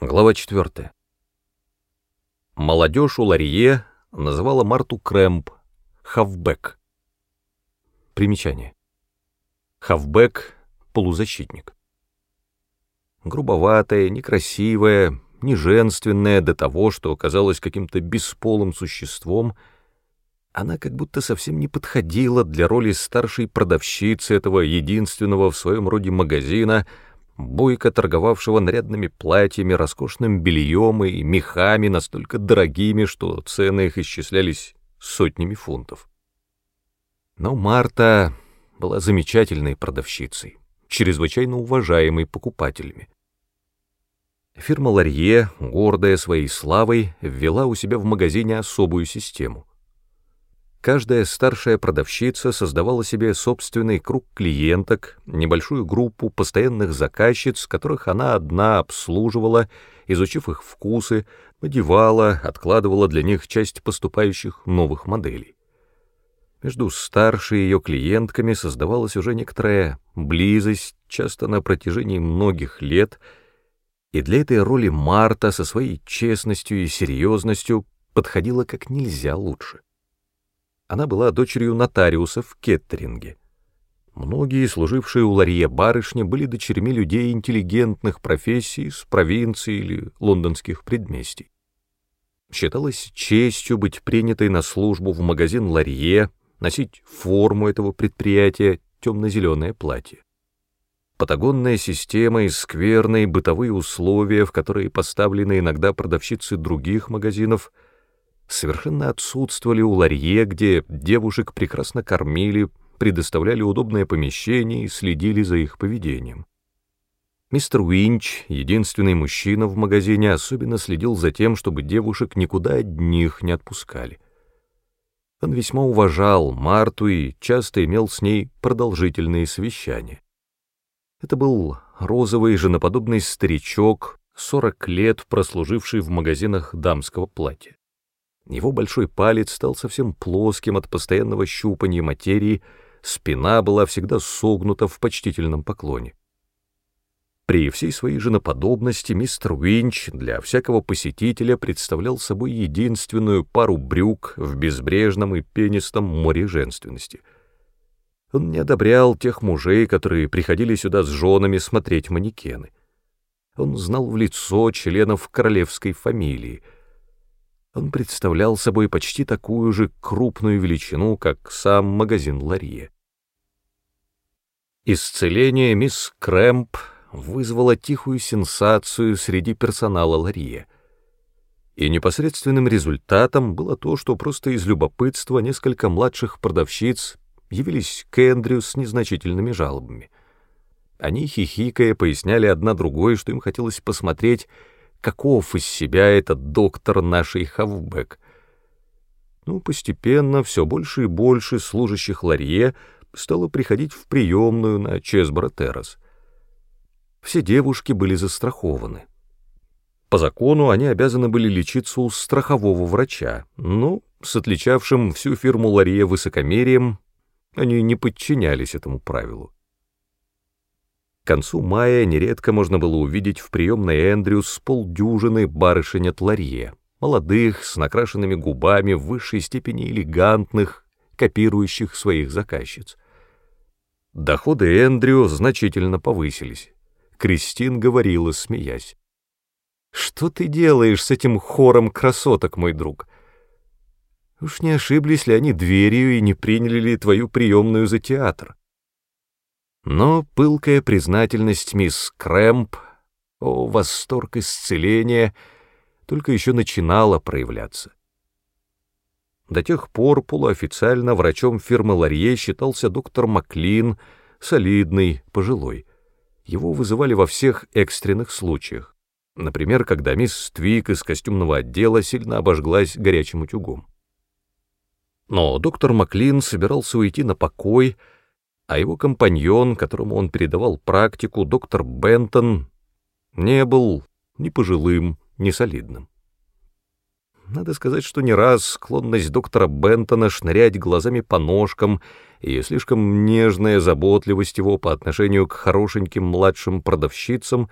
Глава 4. Молодежь у Ларье называла Марту Крэмп Хавбек. Примечание. Хавбек — полузащитник. Грубоватая, некрасивая, неженственная до того, что казалась каким-то бесполым существом, она как будто совсем не подходила для роли старшей продавщицы этого единственного в своем роде магазина — бойко торговавшего нарядными платьями, роскошным бельем и мехами настолько дорогими, что цены их исчислялись сотнями фунтов. Но Марта была замечательной продавщицей, чрезвычайно уважаемой покупателями. Фирма Ларье, гордая своей славой, ввела у себя в магазине особую систему — Каждая старшая продавщица создавала себе собственный круг клиенток, небольшую группу постоянных заказчиц, которых она одна обслуживала, изучив их вкусы, надевала, откладывала для них часть поступающих новых моделей. Между старшей ее клиентками создавалась уже некоторая близость, часто на протяжении многих лет, и для этой роли Марта со своей честностью и серьезностью подходила как нельзя лучше. Она была дочерью нотариуса в Кеттеринге. Многие, служившие у Ларье барышни, были дочерьми людей интеллигентных профессий с провинции или лондонских предместий. Считалось честью быть принятой на службу в магазин Ларье, носить форму этого предприятия, темно-зеленое платье. Патагонная система и скверные бытовые условия, в которые поставлены иногда продавщицы других магазинов — совершенно отсутствовали у Ларье, где девушек прекрасно кормили, предоставляли удобное помещение и следили за их поведением. Мистер Уинч, единственный мужчина в магазине, особенно следил за тем, чтобы девушек никуда одних не отпускали. Он весьма уважал Марту и часто имел с ней продолжительные совещания. Это был розовый женоподобный старичок, сорок лет прослуживший в магазинах дамского платья. Его большой палец стал совсем плоским от постоянного щупания материи, спина была всегда согнута в почтительном поклоне. При всей своей женоподобности мистер Уинч для всякого посетителя представлял собой единственную пару брюк в безбрежном и пенистом море женственности. Он не одобрял тех мужей, которые приходили сюда с женами смотреть манекены. Он знал в лицо членов королевской фамилии — он представлял собой почти такую же крупную величину, как сам магазин Ларье. Исцеление мисс Крэмп вызвало тихую сенсацию среди персонала Ларье. И непосредственным результатом было то, что просто из любопытства несколько младших продавщиц явились к Эндрю с незначительными жалобами. Они, хихикая, поясняли одна другой, что им хотелось посмотреть, каков из себя этот доктор нашей Хавбек. Ну, постепенно все больше и больше служащих Ларье стало приходить в приемную на Чесборо-Террас. Все девушки были застрахованы. По закону они обязаны были лечиться у страхового врача, но с отличавшим всю фирму Ларье высокомерием они не подчинялись этому правилу. К концу мая нередко можно было увидеть в приемной Эндрю с полдюжины барышень от Ларье, молодых, с накрашенными губами, в высшей степени элегантных, копирующих своих заказчиц. Доходы Эндрю значительно повысились. Кристин говорила, смеясь. «Что ты делаешь с этим хором красоток, мой друг? Уж не ошиблись ли они дверью и не приняли ли твою приемную за театр?» Но пылкая признательность мисс Крэмп, о, восторг исцеления, только еще начинала проявляться. До тех пор полуофициально врачом фирмы Ларье считался доктор Маклин, солидный, пожилой. Его вызывали во всех экстренных случаях. Например, когда мисс Твик из костюмного отдела сильно обожглась горячим утюгом. Но доктор Маклин собирался уйти на покой, а его компаньон, которому он передавал практику, доктор Бентон, не был ни пожилым, ни солидным. Надо сказать, что не раз склонность доктора Бентона шнырять глазами по ножкам и слишком нежная заботливость его по отношению к хорошеньким младшим продавщицам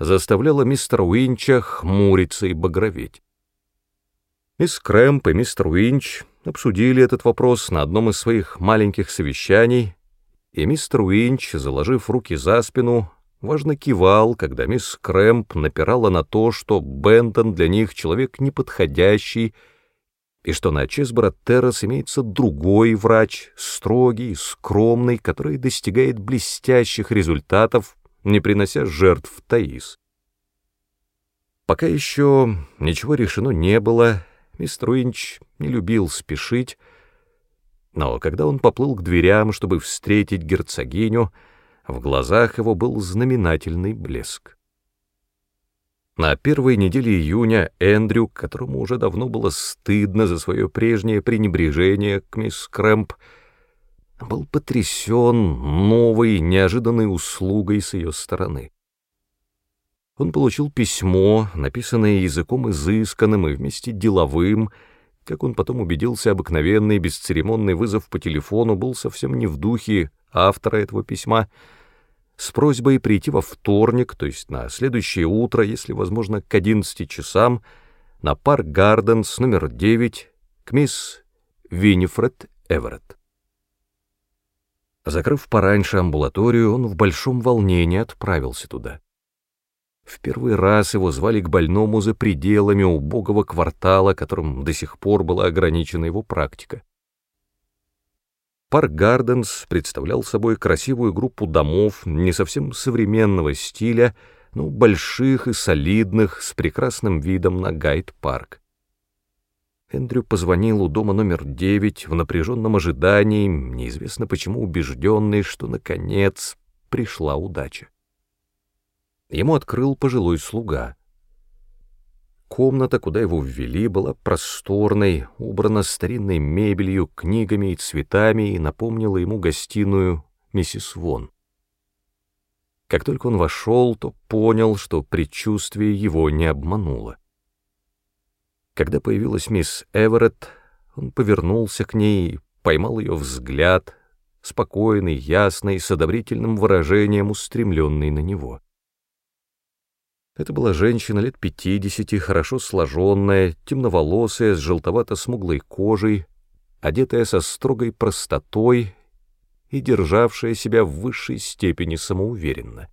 заставляла мистера Уинча хмуриться и багроветь. Мисс Крэмп и мистер Уинч обсудили этот вопрос на одном из своих маленьких совещаний, и мистер Уинч, заложив руки за спину, важно кивал, когда мисс Крэмп напирала на то, что Бентон для них человек неподходящий, и что на Чесборо Террас имеется другой врач, строгий, скромный, который достигает блестящих результатов, не принося жертв Таис. Пока еще ничего решено не было, мистер Уинч не любил спешить, но когда он поплыл к дверям, чтобы встретить герцогиню, в глазах его был знаменательный блеск. На первой неделе июня Эндрю, которому уже давно было стыдно за свое прежнее пренебрежение к мисс Крэмп, был потрясен новой, неожиданной услугой с ее стороны. Он получил письмо, написанное языком изысканным и вместе деловым, как он потом убедился, обыкновенный бесцеремонный вызов по телефону был совсем не в духе автора этого письма, с просьбой прийти во вторник, то есть на следующее утро, если возможно, к 11 часам, на парк Гарденс номер 9 к мисс Винифред Эверетт. Закрыв пораньше амбулаторию, он в большом волнении отправился туда. В первый раз его звали к больному за пределами убогого квартала, которым до сих пор была ограничена его практика. Парк Гарденс представлял собой красивую группу домов не совсем современного стиля, но больших и солидных, с прекрасным видом на Гайд-парк. Эндрю позвонил у дома номер девять в напряженном ожидании, неизвестно почему убежденный, что, наконец, пришла удача. Ему открыл пожилой слуга. Комната, куда его ввели, была просторной, убрана старинной мебелью, книгами и цветами и напомнила ему гостиную миссис Вон. Как только он вошел, то понял, что предчувствие его не обмануло. Когда появилась мисс Эверетт, он повернулся к ней поймал ее взгляд, спокойный, ясный, с одобрительным выражением, устремленный на него. Это была женщина лет пятидесяти, хорошо сложенная, темноволосая, с желтовато-смуглой кожей, одетая со строгой простотой и державшая себя в высшей степени самоуверенно.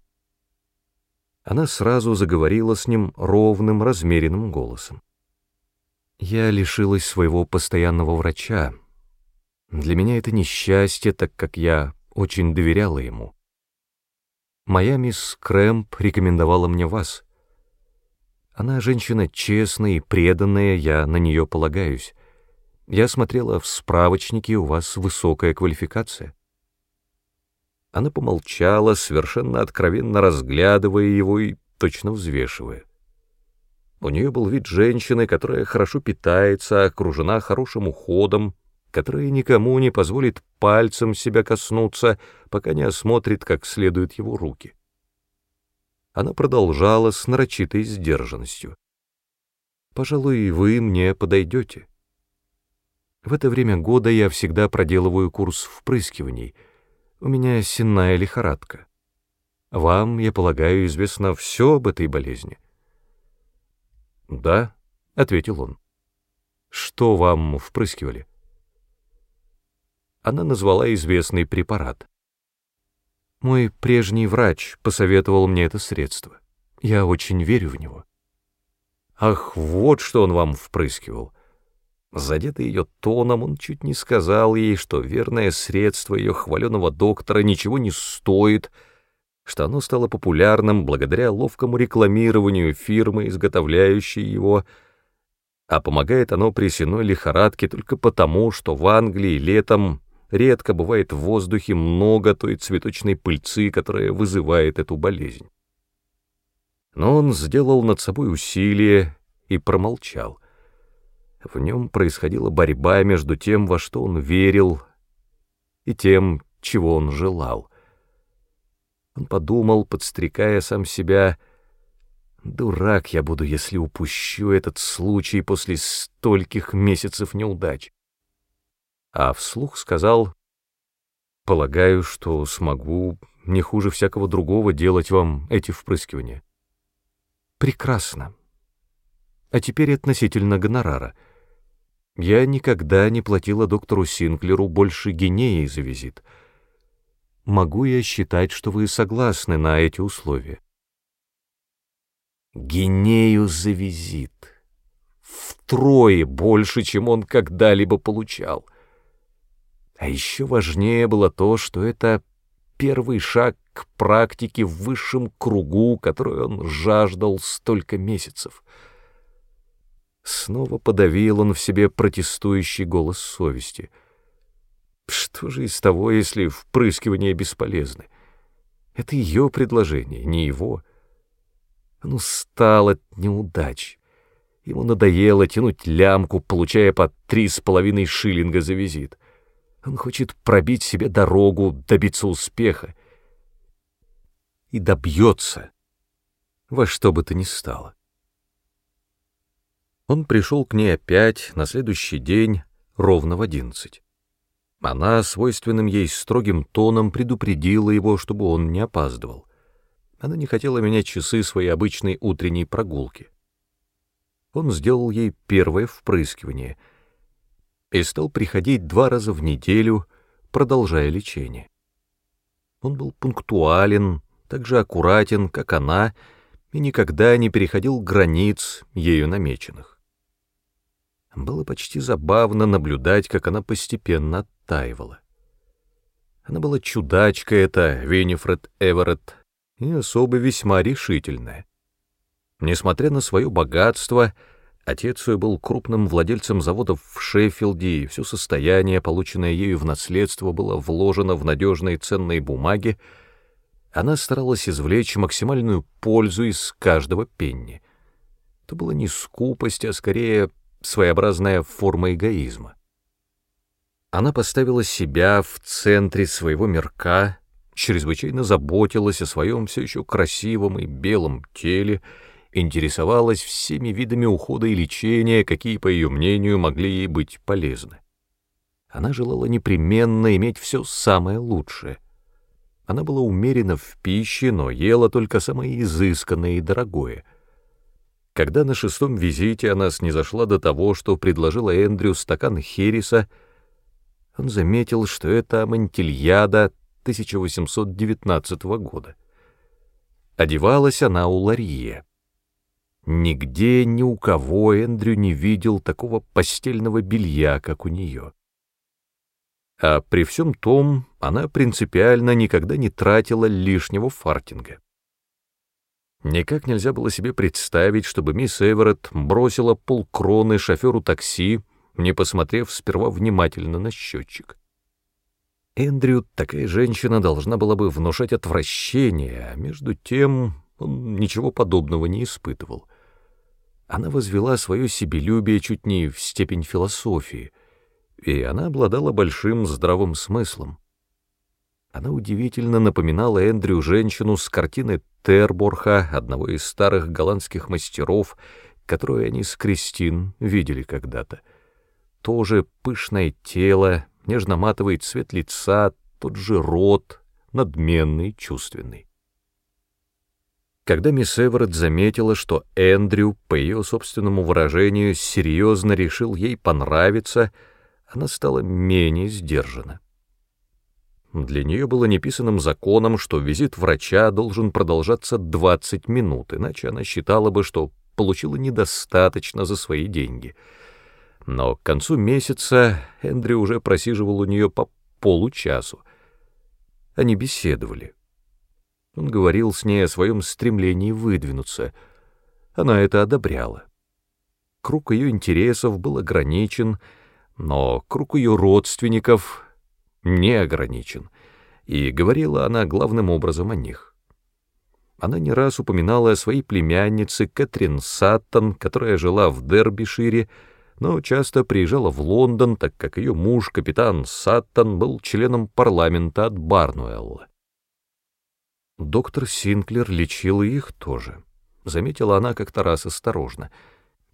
Она сразу заговорила с ним ровным, размеренным голосом. «Я лишилась своего постоянного врача. Для меня это несчастье, так как я очень доверяла ему. Моя мисс Крэмп рекомендовала мне вас». Она женщина честная и преданная, я на нее полагаюсь. Я смотрела в справочнике, у вас высокая квалификация. Она помолчала, совершенно откровенно разглядывая его и точно взвешивая. У нее был вид женщины, которая хорошо питается, окружена хорошим уходом, которая никому не позволит пальцем себя коснуться, пока не осмотрит как следует его руки она продолжала с нарочитой сдержанностью. «Пожалуй, вы мне подойдете. В это время года я всегда проделываю курс впрыскиваний. У меня сенная лихорадка. Вам, я полагаю, известно все об этой болезни». «Да», — ответил он. «Что вам впрыскивали?» Она назвала известный препарат. Мой прежний врач посоветовал мне это средство. Я очень верю в него. Ах, вот что он вам впрыскивал. Задетый ее тоном, он чуть не сказал ей, что верное средство ее хваленого доктора ничего не стоит, что оно стало популярным благодаря ловкому рекламированию фирмы, изготовляющей его, а помогает оно при сеной лихорадке только потому, что в Англии летом редко бывает в воздухе много той цветочной пыльцы, которая вызывает эту болезнь. Но он сделал над собой усилие и промолчал. В нем происходила борьба между тем, во что он верил, и тем, чего он желал. Он подумал, подстрекая сам себя, «Дурак я буду, если упущу этот случай после стольких месяцев неудач» а вслух сказал, «Полагаю, что смогу не хуже всякого другого делать вам эти впрыскивания». Прекрасно. А теперь относительно гонорара. Я никогда не платила доктору Синклеру больше гинеи за визит. Могу я считать, что вы согласны на эти условия? Гинею за визит. Втрое больше, чем он когда-либо получал. А еще важнее было то, что это первый шаг к практике в высшем кругу, которую он жаждал столько месяцев. Снова подавил он в себе протестующий голос совести. Что же из того, если впрыскивания бесполезны? Это ее предложение, не его. Он устал от неудач. Ему надоело тянуть лямку, получая по три с половиной шиллинга за визит. Он хочет пробить себе дорогу, добиться успеха. И добьется во что бы то ни стало. Он пришел к ней опять на следующий день ровно в одиннадцать. Она свойственным ей строгим тоном предупредила его, чтобы он не опаздывал. Она не хотела менять часы своей обычной утренней прогулки. Он сделал ей первое впрыскивание и стал приходить два раза в неделю, продолжая лечение. Он был пунктуален, так же аккуратен, как она, и никогда не переходил границ, ею намеченных. Было почти забавно наблюдать, как она постепенно оттаивала. Она была чудачка эта, Винифред Эверетт, и особо весьма решительная. Несмотря на свое богатство, отец ее был крупным владельцем заводов в Шеффилде, и все состояние, полученное ею в наследство, было вложено в надежные ценные бумаги, она старалась извлечь максимальную пользу из каждого пенни. Это была не скупость, а скорее своеобразная форма эгоизма. Она поставила себя в центре своего мирка, чрезвычайно заботилась о своем все еще красивом и белом теле, интересовалась всеми видами ухода и лечения, какие, по ее мнению, могли ей быть полезны. Она желала непременно иметь все самое лучшее. Она была умерена в пище, но ела только самое изысканное и дорогое. Когда на шестом визите она снизошла до того, что предложила Эндрю стакан хереса, он заметил, что это Монтильяда 1819 года. Одевалась она у Ларье. Нигде ни у кого Эндрю не видел такого постельного белья, как у нее. А при всем том она принципиально никогда не тратила лишнего фартинга. Никак нельзя было себе представить, чтобы мисс Эверетт бросила полкроны шоферу такси, не посмотрев сперва внимательно на счетчик. Эндрю такая женщина должна была бы внушать отвращение, а между тем он ничего подобного не испытывал. Она возвела свое себелюбие чуть не в степень философии, и она обладала большим здравым смыслом. Она удивительно напоминала Эндрю женщину с картины Терборха, одного из старых голландских мастеров, которую они с Кристин видели когда-то. Тоже пышное тело, нежно-матовый цвет лица, тот же рот, надменный, чувственный. Когда мисс Эверетт заметила, что Эндрю, по ее собственному выражению, серьезно решил ей понравиться, она стала менее сдержана. Для нее было неписанным законом, что визит врача должен продолжаться 20 минут, иначе она считала бы, что получила недостаточно за свои деньги — но к концу месяца Эндрю уже просиживал у нее по получасу. Они беседовали. Он говорил с ней о своем стремлении выдвинуться. Она это одобряла. Круг ее интересов был ограничен, но круг ее родственников не ограничен, и говорила она главным образом о них. Она не раз упоминала о своей племяннице Кэтрин Саттон, которая жила в Дербишире, но часто приезжала в Лондон, так как ее муж, капитан Саттон, был членом парламента от Барнуэлла. Доктор Синклер лечил их тоже. Заметила она как-то раз осторожно.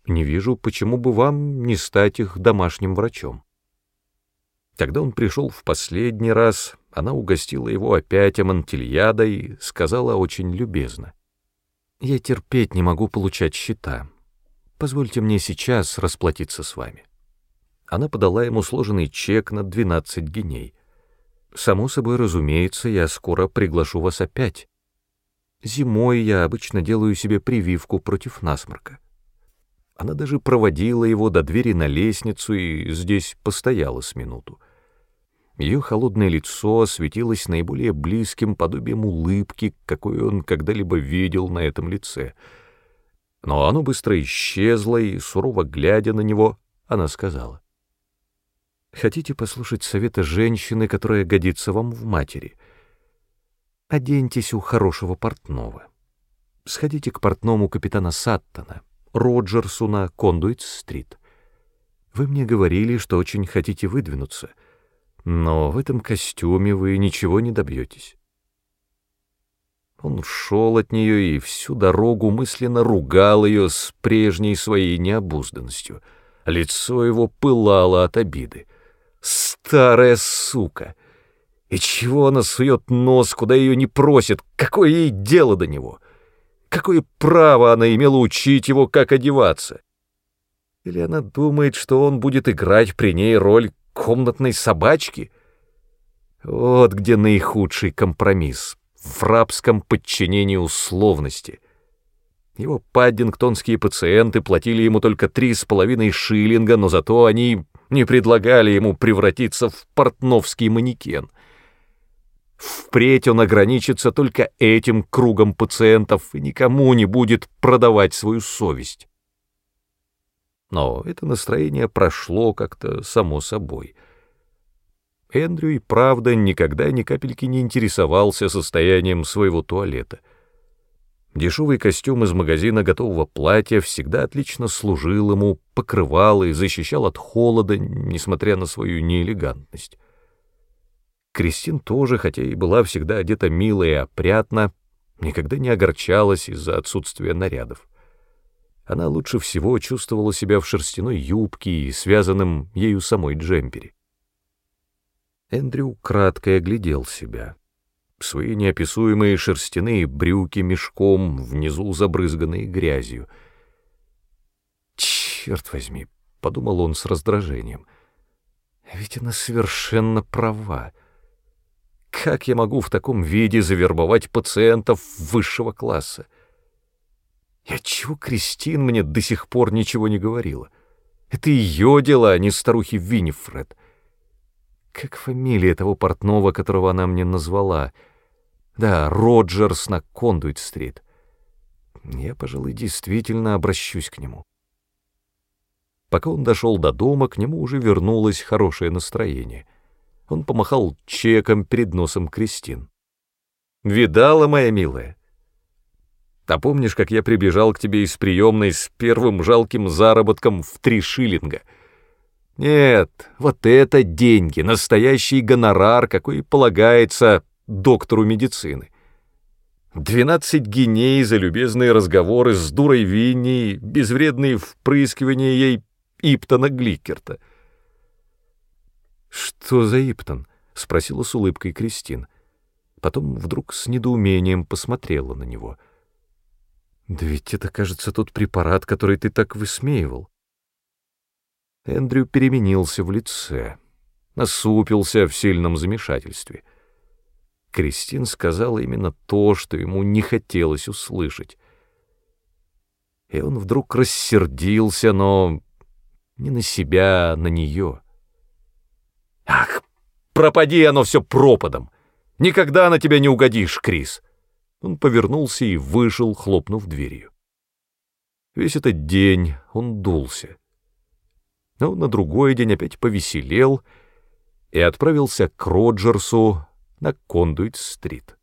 «Не вижу, почему бы вам не стать их домашним врачом». Когда он пришел в последний раз, она угостила его опять амантильядой и сказала очень любезно. Я терпеть не могу получать счета. Позвольте мне сейчас расплатиться с вами. Она подала ему сложенный чек на 12 геней. Само собой, разумеется, я скоро приглашу вас опять. Зимой я обычно делаю себе прививку против насморка. Она даже проводила его до двери на лестницу и здесь постояла с минуту. Ее холодное лицо осветилось наиболее близким подобием улыбки, какой он когда-либо видел на этом лице. Но оно быстро исчезло, и, сурово глядя на него, она сказала. «Хотите послушать совета женщины, которая годится вам в матери? Оденьтесь у хорошего портного. Сходите к портному капитана Саттона, Роджерсу на Кондуит-стрит. Вы мне говорили, что очень хотите выдвинуться — но в этом костюме вы ничего не добьетесь. Он ушел от нее и всю дорогу мысленно ругал ее с прежней своей необузданностью. Лицо его пылало от обиды. Старая сука! И чего она сует нос, куда ее не просит? Какое ей дело до него? Какое право она имела учить его, как одеваться? Или она думает, что он будет играть при ней роль комнатной собачки? Вот где наихудший компромисс в рабском подчинении условности. Его паддингтонские пациенты платили ему только три с половиной шиллинга, но зато они не предлагали ему превратиться в портновский манекен. Впредь он ограничится только этим кругом пациентов и никому не будет продавать свою совесть. Но это настроение прошло как-то само собой. Эндрю и правда никогда ни капельки не интересовался состоянием своего туалета. Дешевый костюм из магазина готового платья всегда отлично служил ему, покрывал и защищал от холода, несмотря на свою неэлегантность. Кристин тоже, хотя и была всегда одета мило и опрятно, никогда не огорчалась из-за отсутствия нарядов. Она лучше всего чувствовала себя в шерстяной юбке и связанном ею самой джемпере. Эндрю кратко оглядел себя. Свои неописуемые шерстяные брюки мешком, внизу забрызганные грязью. «Черт возьми!» — подумал он с раздражением. «Ведь она совершенно права. Как я могу в таком виде завербовать пациентов высшего класса?» И отчего Кристин мне до сих пор ничего не говорила? Это ее дела, а не старухи Виннифред. Как фамилия того портного, которого она мне назвала? Да, Роджерс на Кондуит-стрит. Я, пожалуй, действительно обращусь к нему. Пока он дошел до дома, к нему уже вернулось хорошее настроение. Он помахал чеком перед носом Кристин. «Видала, моя милая? А помнишь, как я прибежал к тебе из приемной с первым жалким заработком в три шиллинга? Нет, вот это деньги, настоящий гонорар, какой полагается доктору медицины. Двенадцать геней за любезные разговоры с дурой Винни, безвредные впрыскивания ей Иптона Гликерта. «Что за Иптон?» — спросила с улыбкой Кристин. Потом вдруг с недоумением посмотрела на него — да ведь это, кажется, тот препарат, который ты так высмеивал. Эндрю переменился в лице, насупился в сильном замешательстве. Кристин сказала именно то, что ему не хотелось услышать. И он вдруг рассердился, но не на себя, а на нее. «Ах, пропади оно все пропадом! Никогда на тебя не угодишь, Крис!» Он повернулся и вышел, хлопнув дверью. Весь этот день он дулся. Но на другой день опять повеселел и отправился к Роджерсу на Кондуит-стрит.